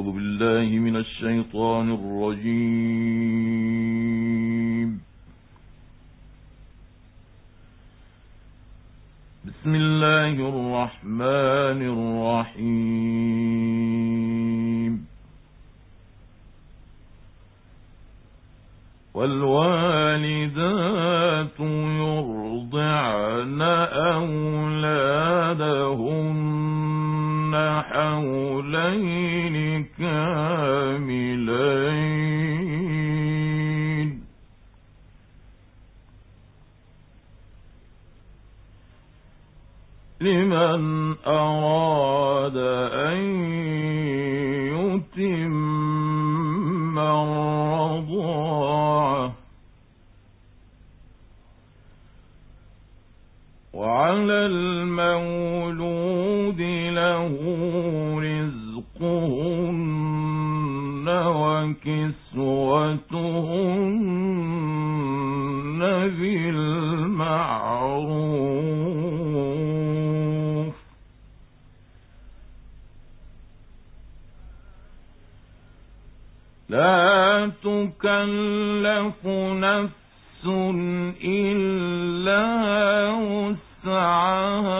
أعوذ بالله من الشيطان الرجيم. بسم الله الرحمن الرحيم. والوالدات يرضعن أولادهن حولين كاملين. لمن أراد أن يتم الرضاعة وعلى المولود له رزقهن وكسوتهن بالمعروف. لا تكلف نفس إلا وسعها.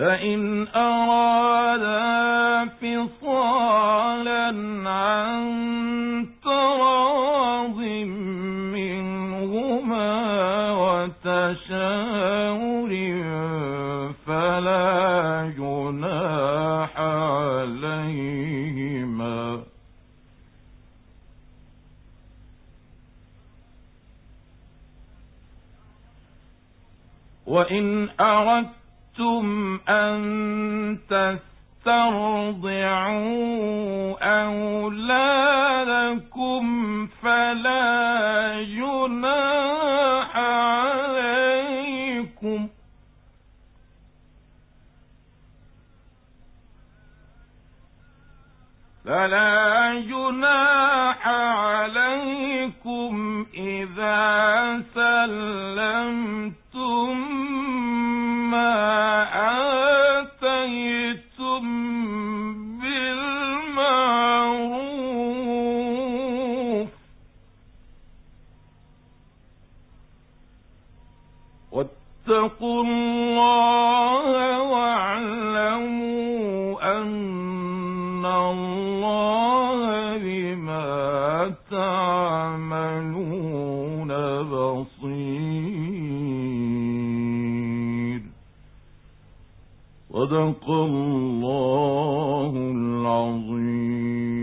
فإن أرادا فصالا عن تراض منهما وتشاور فلا جناح عليهما وإن أردتم أن تسترضعوا أولادكم فلا جناح عليكم فلا جناح واتقوا الله واعلموا أن الله بما تعملون بصير. صدق الله العظيم.